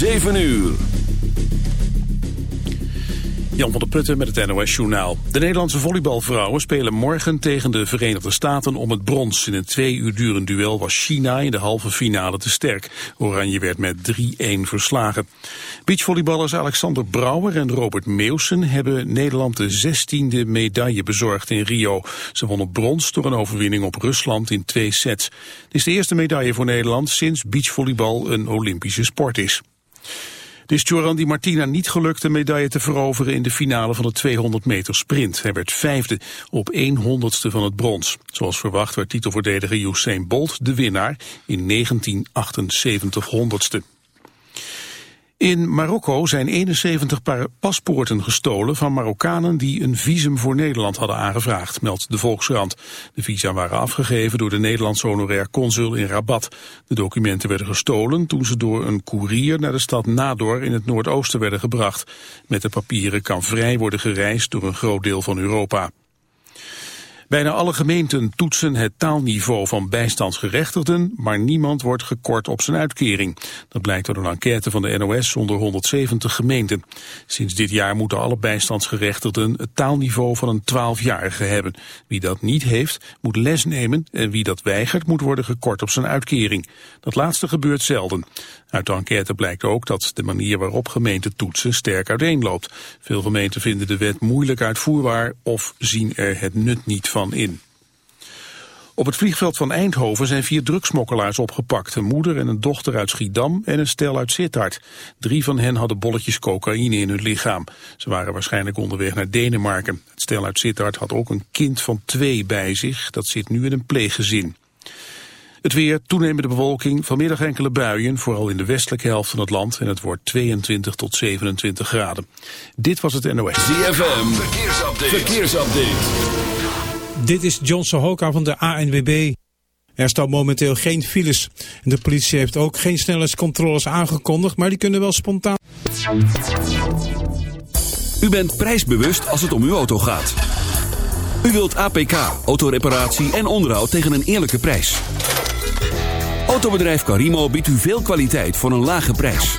7 uur. Jan van der Putten met het NOS-journaal. De Nederlandse volleybalvrouwen spelen morgen tegen de Verenigde Staten om het brons. In een twee uur durend duel was China in de halve finale te sterk. Oranje werd met 3-1 verslagen. Beachvolleyballers Alexander Brouwer en Robert Meeuwsen hebben Nederland de 16e medaille bezorgd in Rio. Ze wonnen brons door een overwinning op Rusland in twee sets. Het is de eerste medaille voor Nederland sinds beachvolleybal een Olympische sport is. Het is Joran Di Martina niet gelukt een medaille te veroveren in de finale van de 200 meter sprint. Hij werd vijfde op 1 honderdste van het brons. Zoals verwacht werd titelverdediger Usain Bolt de winnaar in 1978 honderdste. In Marokko zijn 71 paspoorten gestolen van Marokkanen die een visum voor Nederland hadden aangevraagd, meldt de Volkskrant. De visa waren afgegeven door de Nederlandse honorair consul in Rabat. De documenten werden gestolen toen ze door een koerier naar de stad Nador in het noordoosten werden gebracht. Met de papieren kan vrij worden gereisd door een groot deel van Europa. Bijna alle gemeenten toetsen het taalniveau van bijstandsgerechtigden, maar niemand wordt gekort op zijn uitkering. Dat blijkt uit een enquête van de NOS onder 170 gemeenten. Sinds dit jaar moeten alle bijstandsgerechtigden het taalniveau van een 12-jarige hebben. Wie dat niet heeft, moet les nemen en wie dat weigert moet worden gekort op zijn uitkering. Dat laatste gebeurt zelden. Uit de enquête blijkt ook dat de manier waarop gemeenten toetsen sterk uiteenloopt. Veel gemeenten vinden de wet moeilijk uitvoerbaar of zien er het nut niet van in. Op het vliegveld van Eindhoven zijn vier drugsmokkelaars opgepakt. Een moeder en een dochter uit Schiedam en een stel uit Sittard. Drie van hen hadden bolletjes cocaïne in hun lichaam. Ze waren waarschijnlijk onderweg naar Denemarken. Het stel uit Sittard had ook een kind van twee bij zich. Dat zit nu in een pleeggezin. Het weer, toenemende bewolking, vanmiddag enkele buien, vooral in de westelijke helft van het land. En het wordt 22 tot 27 graden. Dit was het NOS. ZFM, verkeersupdate. verkeersupdate. Dit is John Sohoka van de ANWB. Er staat momenteel geen files. De politie heeft ook geen snelheidscontroles aangekondigd, maar die kunnen wel spontaan. U bent prijsbewust als het om uw auto gaat. U wilt APK, autoreparatie en onderhoud tegen een eerlijke prijs. Autobedrijf Carimo biedt u veel kwaliteit voor een lage prijs.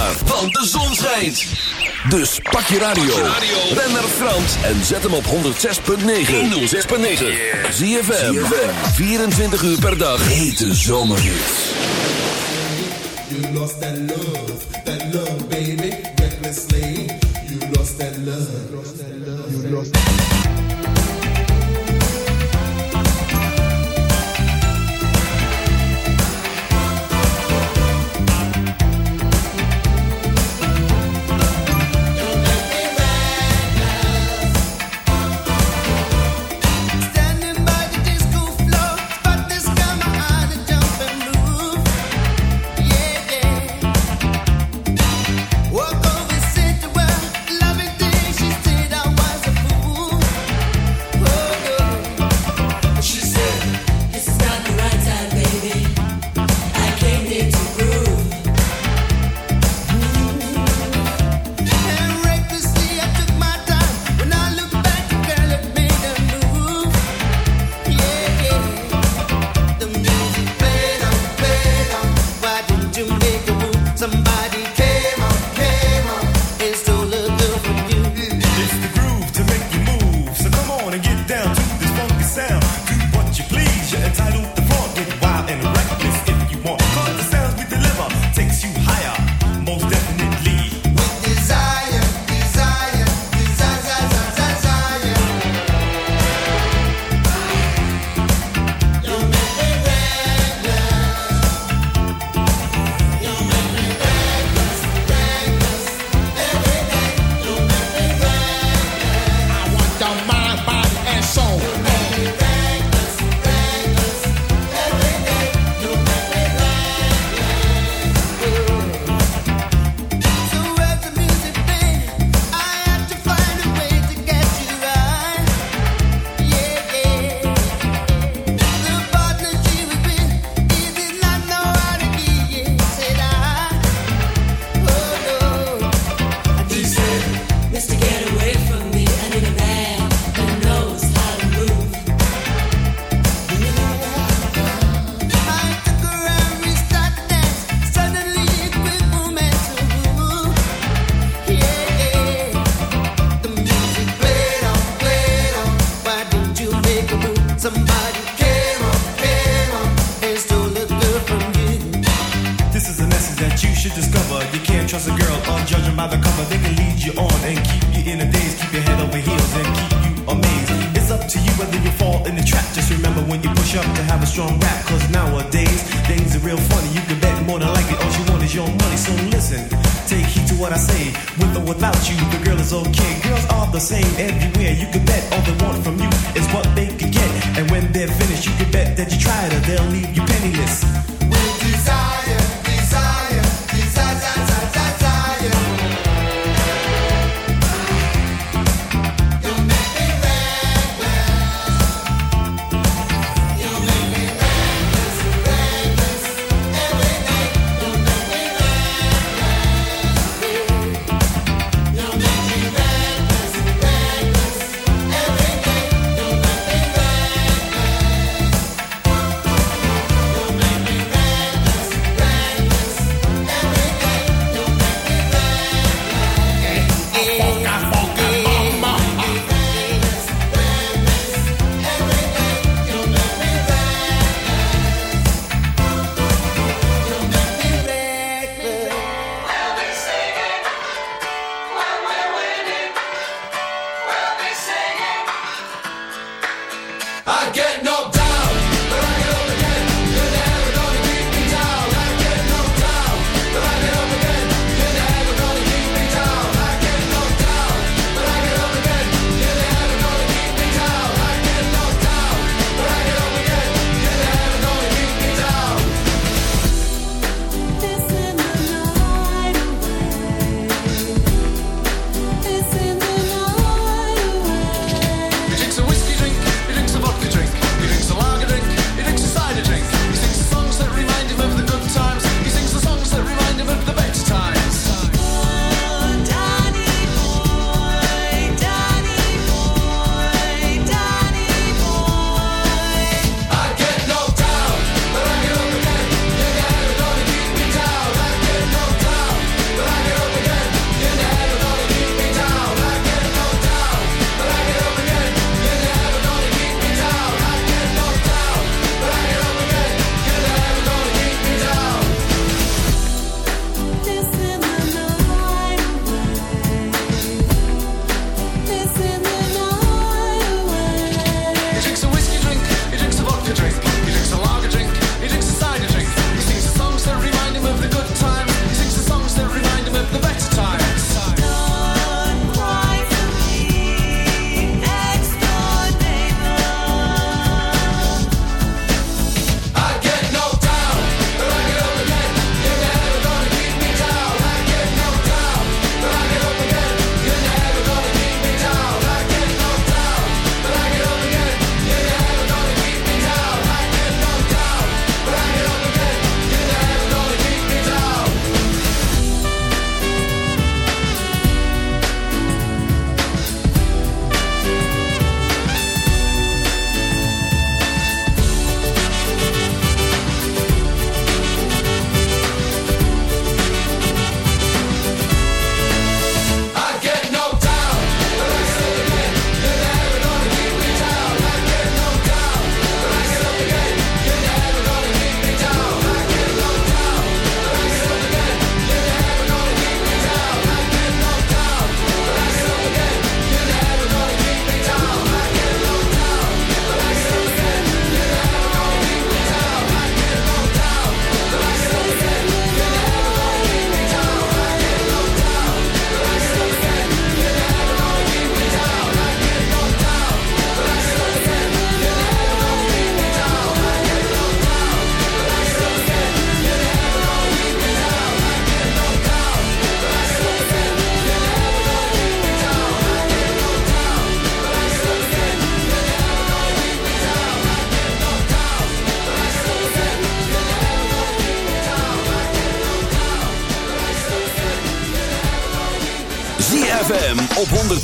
waar, want de zon schijnt. Dus pak je radio. Ben naar Frans en zet hem op 106.9. 106.9. Zie je 24 uur per dag. Hete zomerhits. You lost that love, that love baby, recklessly. You lost that love, you lost that love. You lost that love.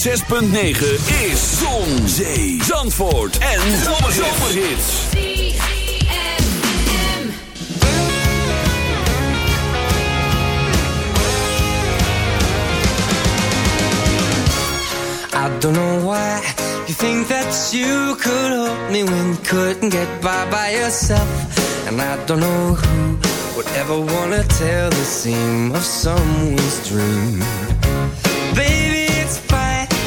106.9 is Zon, Zee, Zandvoort en Zomerhits. I don't know why you think that you could help me when you couldn't get by by yourself. And I don't know who would ever wanna tell the seam of someone's dream.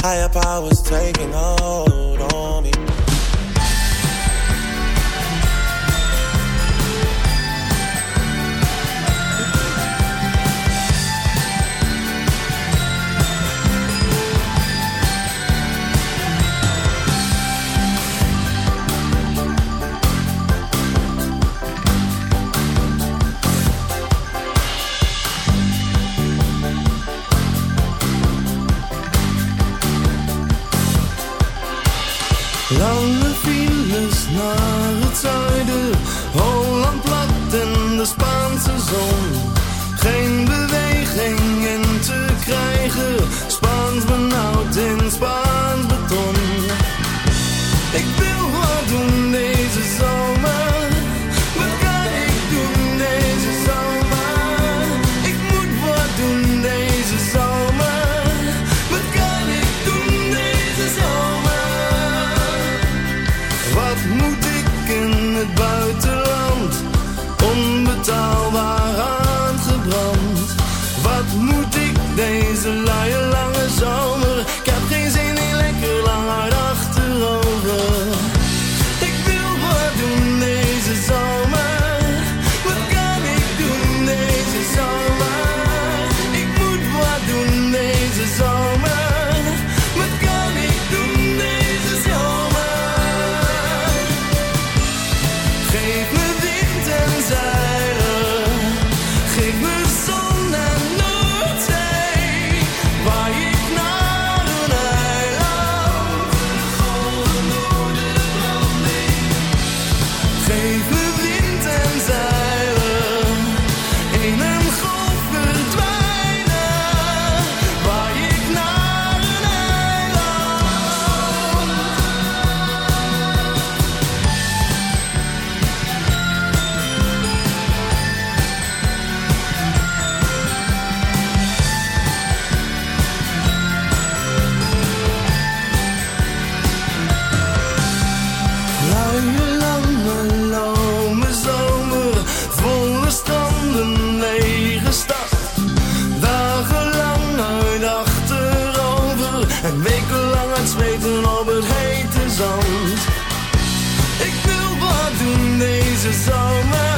Higher powers. Lange files naar het zuiden, Holland plat in de Spaanse zon. Jesus on my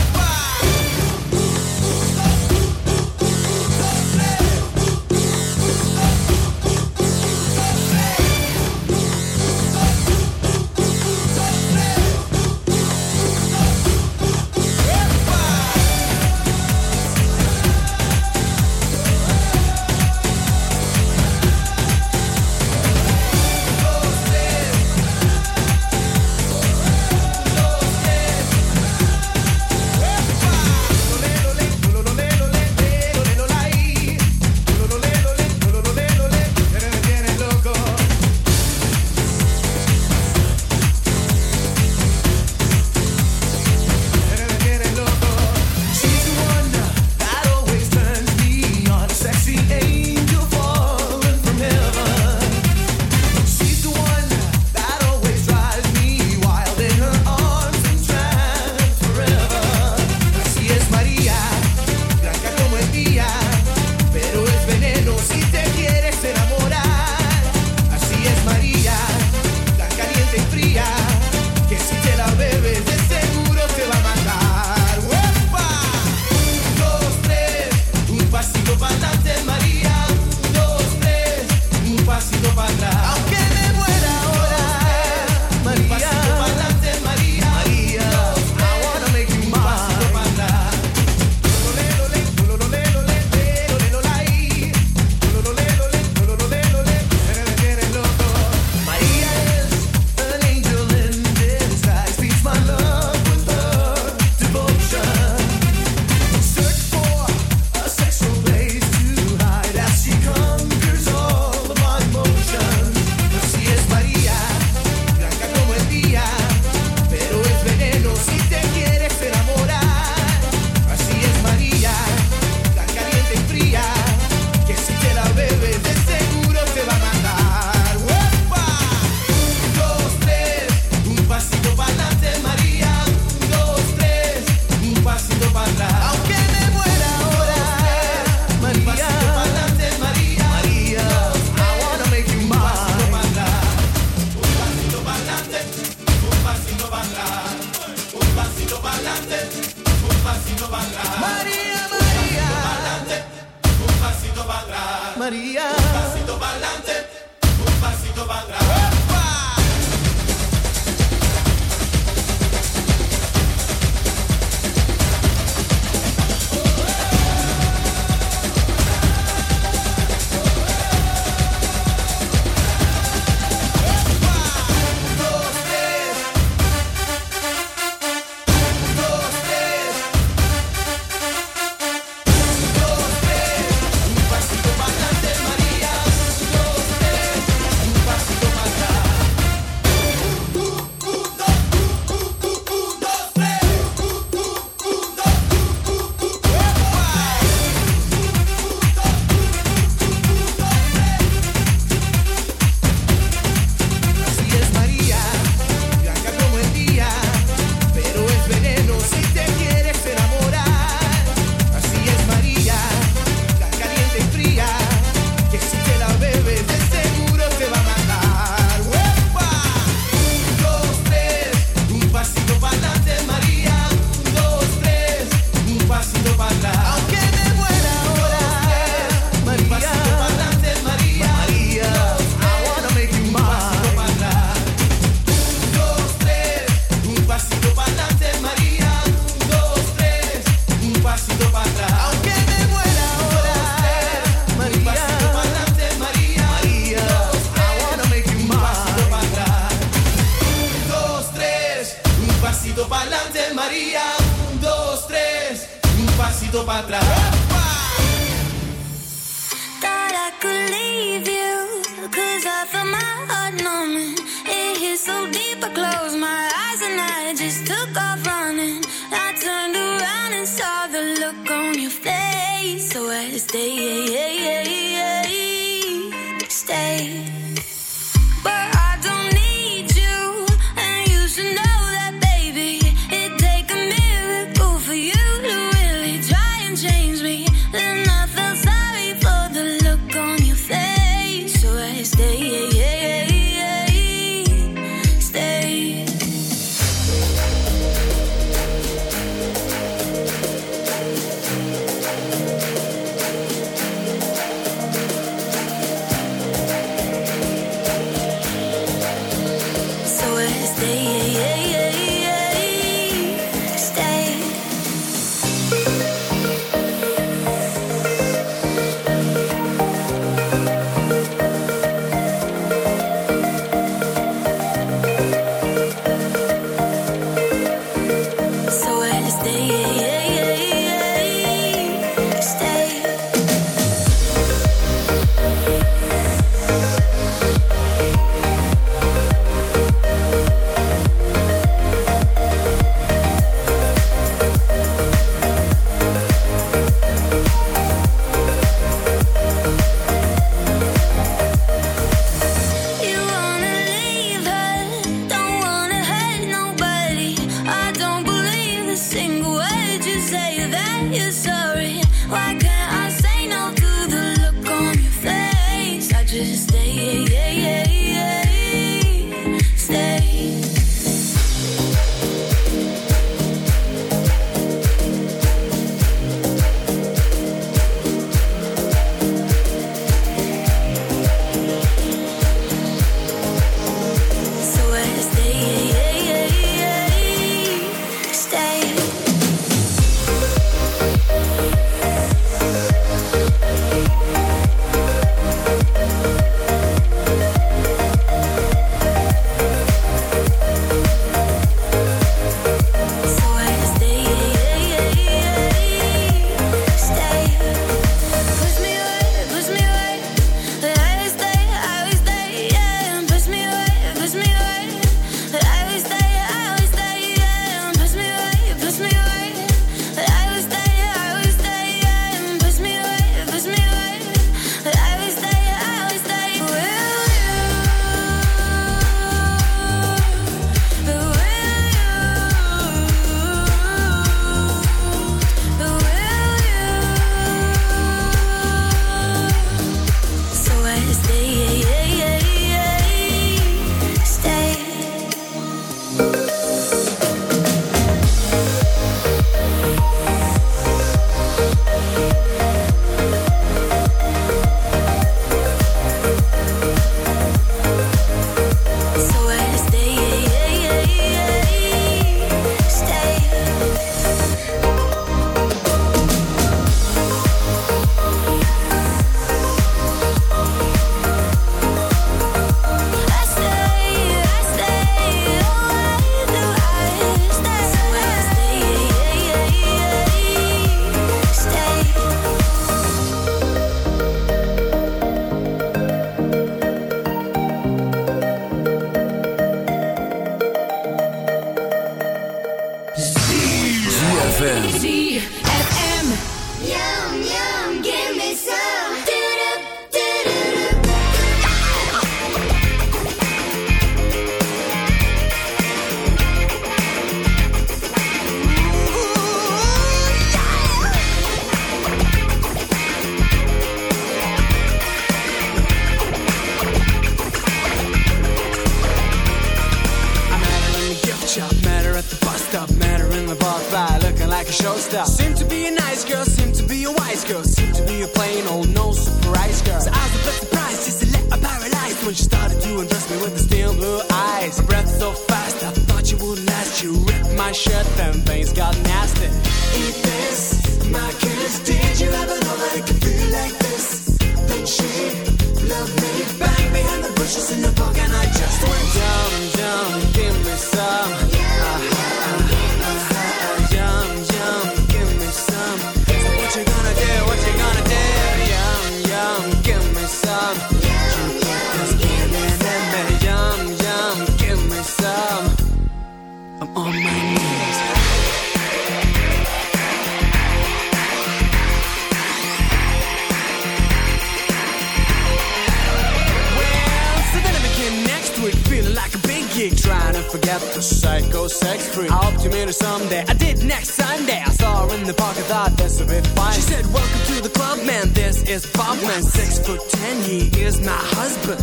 psycho sex freak. I hope to meet her someday. I did next Sunday. I saw her in the park. I thought this would be fine. She said, "Welcome to the club, man. This is Bob, man. Six foot ten. He is my husband."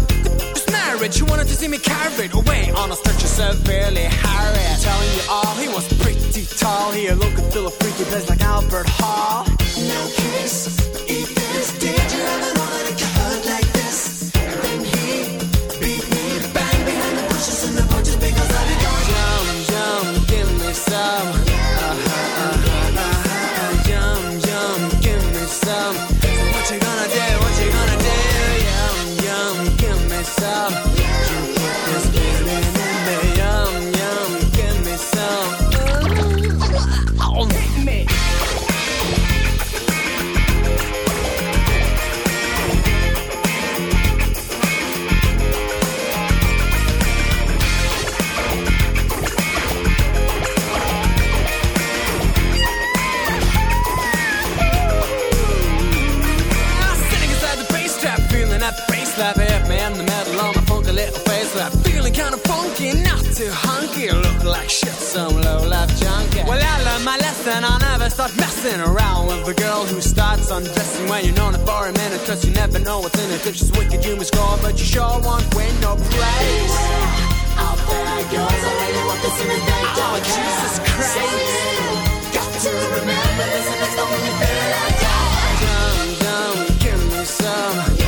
This married. She wanted to see me carried away on a stretcher, severely harried. Telling you all, he was pretty tall. He looked and feel a freaky place like Albert Hall. No kiss, eat this. Did you ever? And I never start messing around with a girl who starts undressing when you're known her for a minute. Cause you never know what's in it. If she's wicked, you must call, but you sure won't win no praise. Beware, out there, girls, I really want this in the daytime. Oh, Jesus Christ. Got to remember this, and that's the only thing I got. Come, come, give me some.